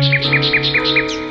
うん。